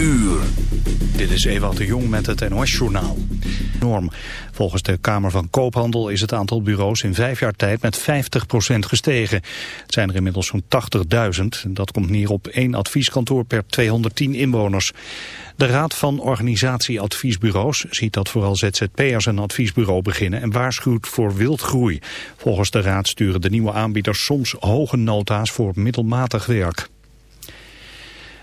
uur. Dit is Ewald de Jong met het NOS-journaal. Norm. Volgens de Kamer van Koophandel is het aantal bureaus in vijf jaar tijd met 50% gestegen. Het zijn er inmiddels zo'n 80.000. Dat komt neer op één advieskantoor per 210 inwoners. De Raad van Organisatie Adviesbureaus ziet dat vooral ZZP'ers een adviesbureau beginnen en waarschuwt voor wildgroei. Volgens de Raad sturen de nieuwe aanbieders soms hoge nota's voor middelmatig werk.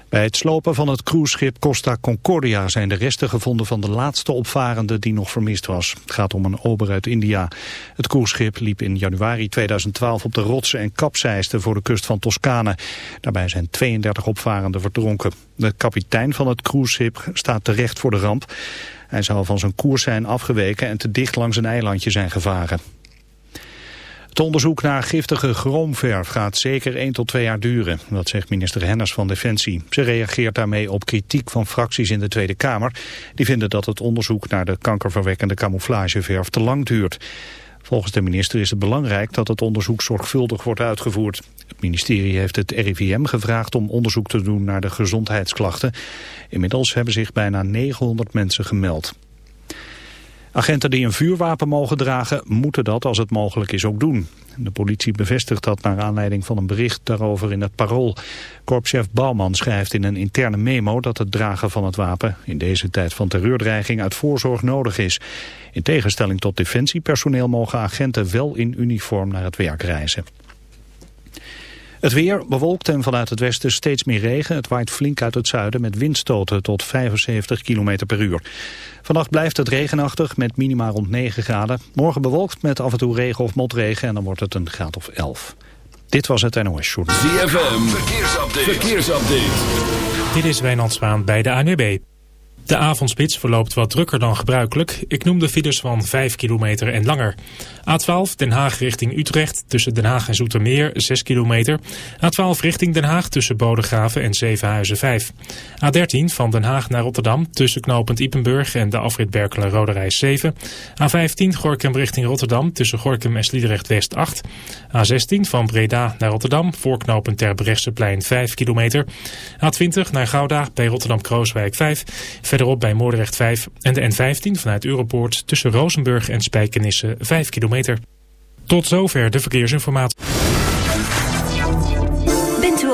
Bij het slopen van het cruiseschip Costa Concordia zijn de resten gevonden van de laatste opvarende die nog vermist was. Het gaat om een ober uit India. Het cruiseschip liep in januari 2012 op de rotsen en kapseisten voor de kust van Toscane. Daarbij zijn 32 opvarenden verdronken. De kapitein van het cruiseschip staat terecht voor de ramp. Hij zou van zijn koers zijn afgeweken en te dicht langs een eilandje zijn gevaren. Het onderzoek naar giftige chroomverf gaat zeker 1 tot 2 jaar duren. Dat zegt minister Hennis van Defensie. Ze reageert daarmee op kritiek van fracties in de Tweede Kamer. Die vinden dat het onderzoek naar de kankerverwekkende camouflageverf te lang duurt. Volgens de minister is het belangrijk dat het onderzoek zorgvuldig wordt uitgevoerd. Het ministerie heeft het RIVM gevraagd om onderzoek te doen naar de gezondheidsklachten. Inmiddels hebben zich bijna 900 mensen gemeld. Agenten die een vuurwapen mogen dragen, moeten dat als het mogelijk is ook doen. De politie bevestigt dat naar aanleiding van een bericht daarover in het Parool. Korpschef Bouwman schrijft in een interne memo dat het dragen van het wapen in deze tijd van terreurdreiging uit voorzorg nodig is. In tegenstelling tot defensiepersoneel mogen agenten wel in uniform naar het werk reizen. Het weer bewolkt en vanuit het westen steeds meer regen. Het waait flink uit het zuiden met windstoten tot 75 km per uur. Vannacht blijft het regenachtig met minima rond 9 graden. Morgen bewolkt met af en toe regen of motregen en dan wordt het een graad of 11. Dit was het NOS Short. ZFM, verkeersupdate. verkeersupdate. Dit is Wijnand Zwaan bij de ANWB. De avondspits verloopt wat drukker dan gebruikelijk. Ik noem de files van 5 kilometer en langer. A12 Den Haag richting Utrecht tussen Den Haag en Zoetermeer 6 kilometer. A12 richting Den Haag tussen Bodegraven en Zevenhuizen 5. A13 van Den Haag naar Rotterdam tussen knooppunt Ipenburg en de afrit Berkelen Roderijs 7. A15 Gorkum richting Rotterdam tussen Gorkum en Sliedrecht West 8. A16 van Breda naar Rotterdam voor knooppunt Terbrechtseplein 5 kilometer. A20 naar Gouda bij Rotterdam-Krooswijk 5. Verderop bij Moordrecht 5 en de N15 vanuit Europoort tussen Rozenburg en Spijkenisse 5 kilometer. Tot zover de verkeersinformatie.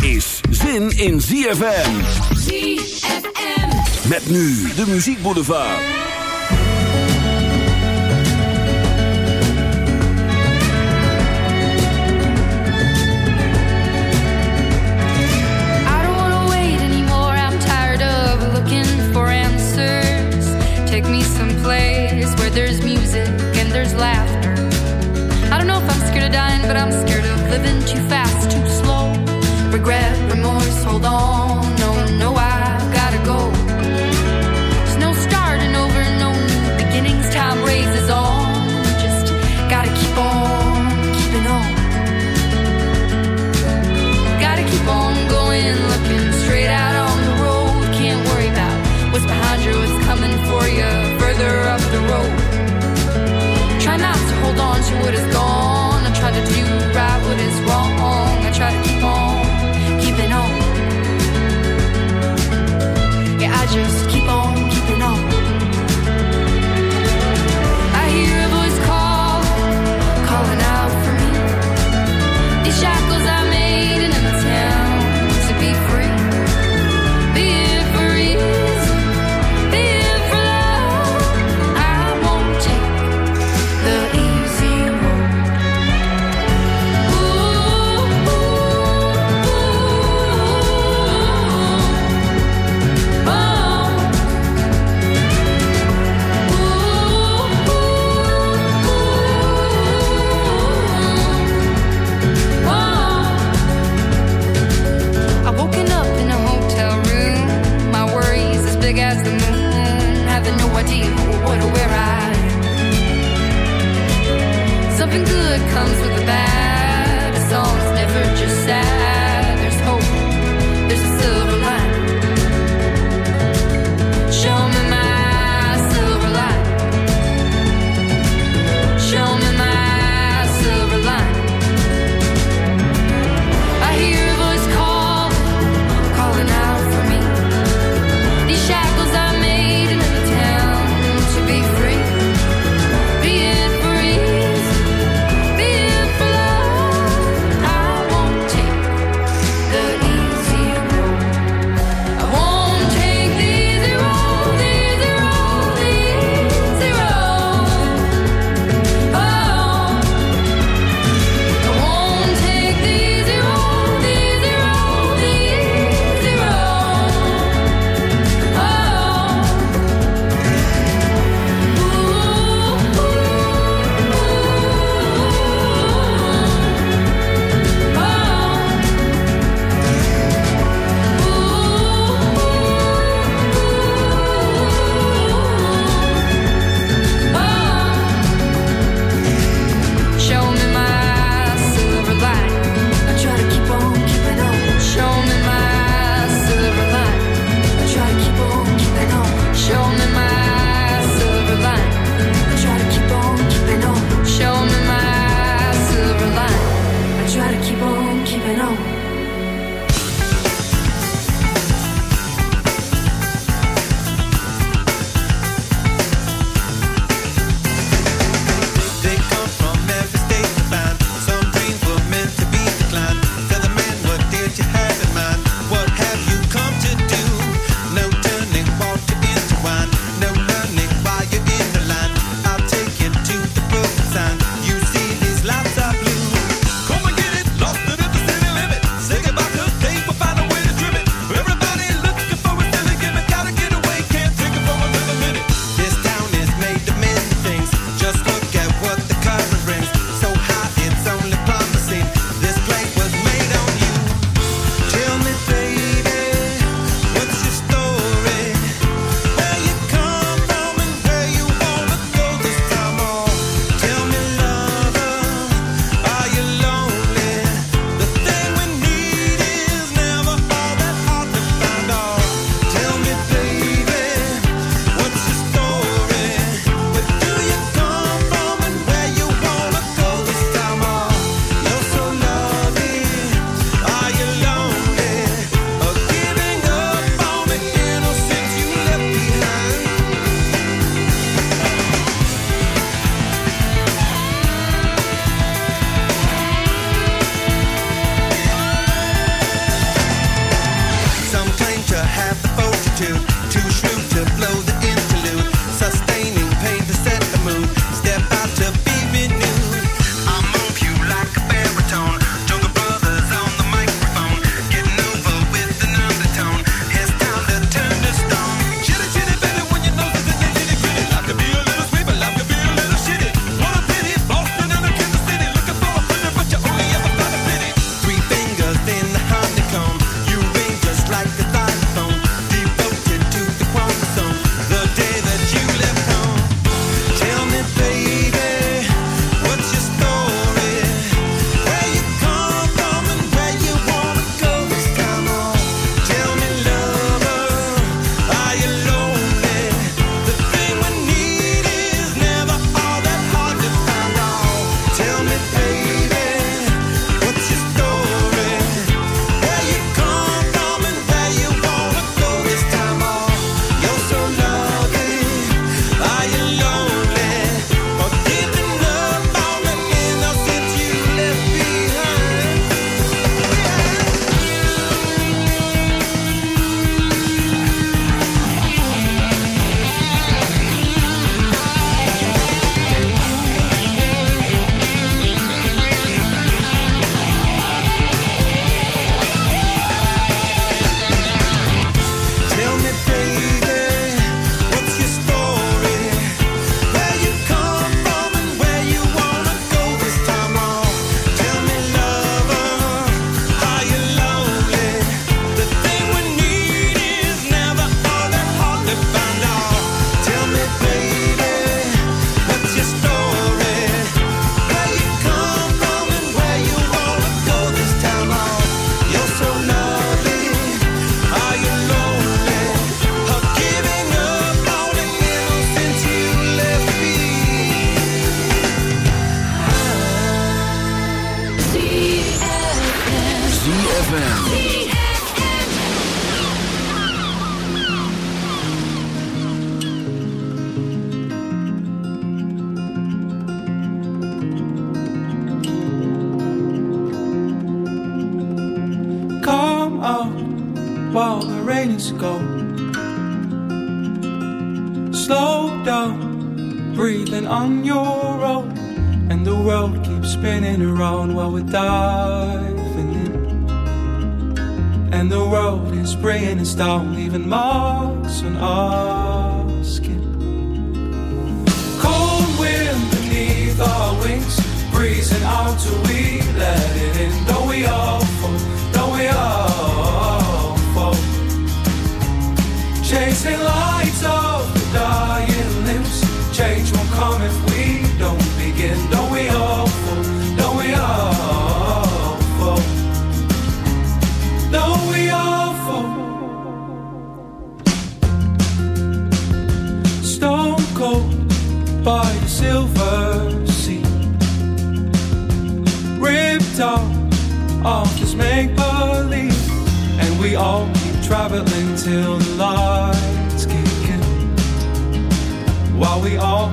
is zin in ZFM. ZFM. Met nu de muziekboulevard. I don't wanna wait anymore. I'm tired of looking for answers. Take me someplace where there's music and there's laughter. I don't know if I'm scared of dying, but I'm scared of living too fast, regret, remorse, hold on. Just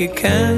like it can.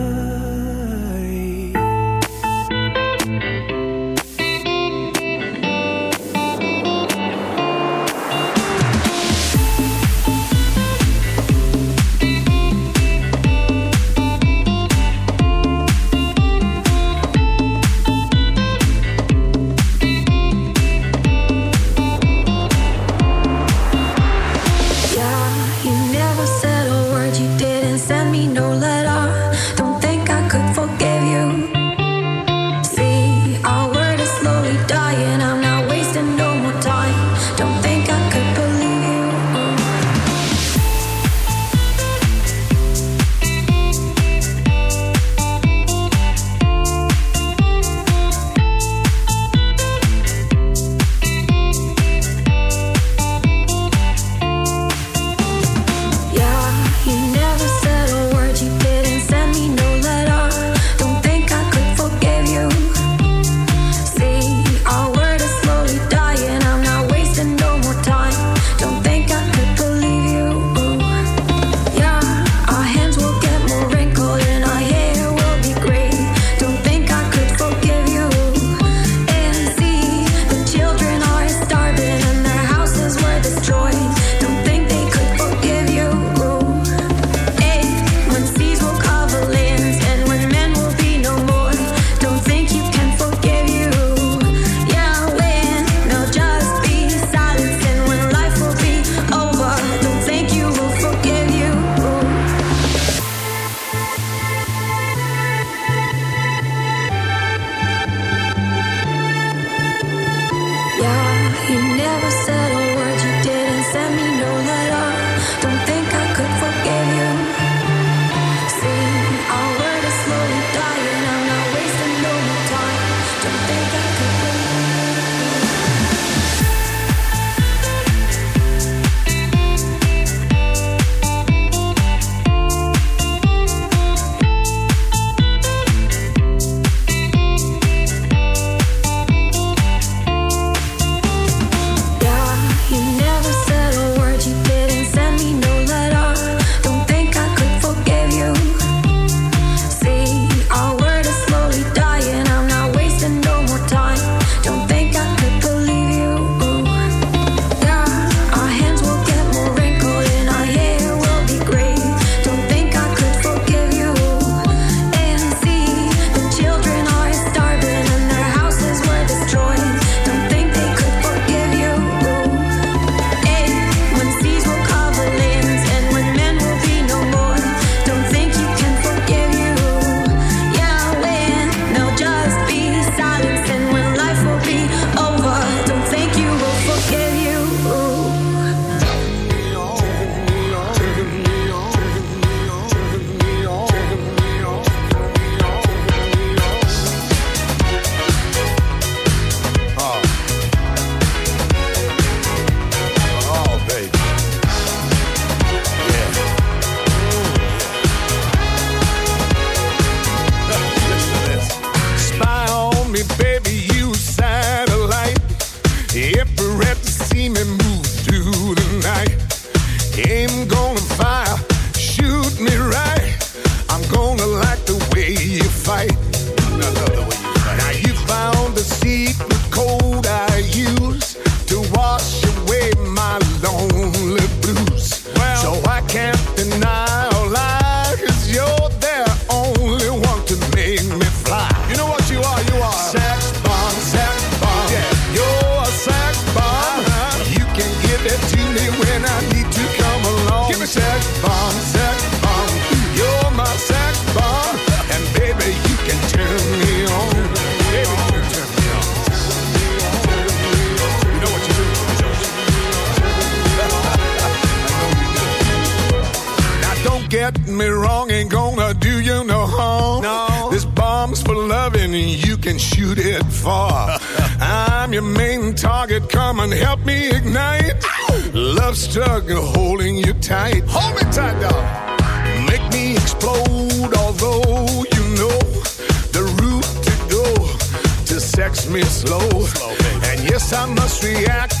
baby. love stuck holding you tight. Hold me tight, dog. Make me explode, although you know the route to go to sex me slow. slow and yes, I must react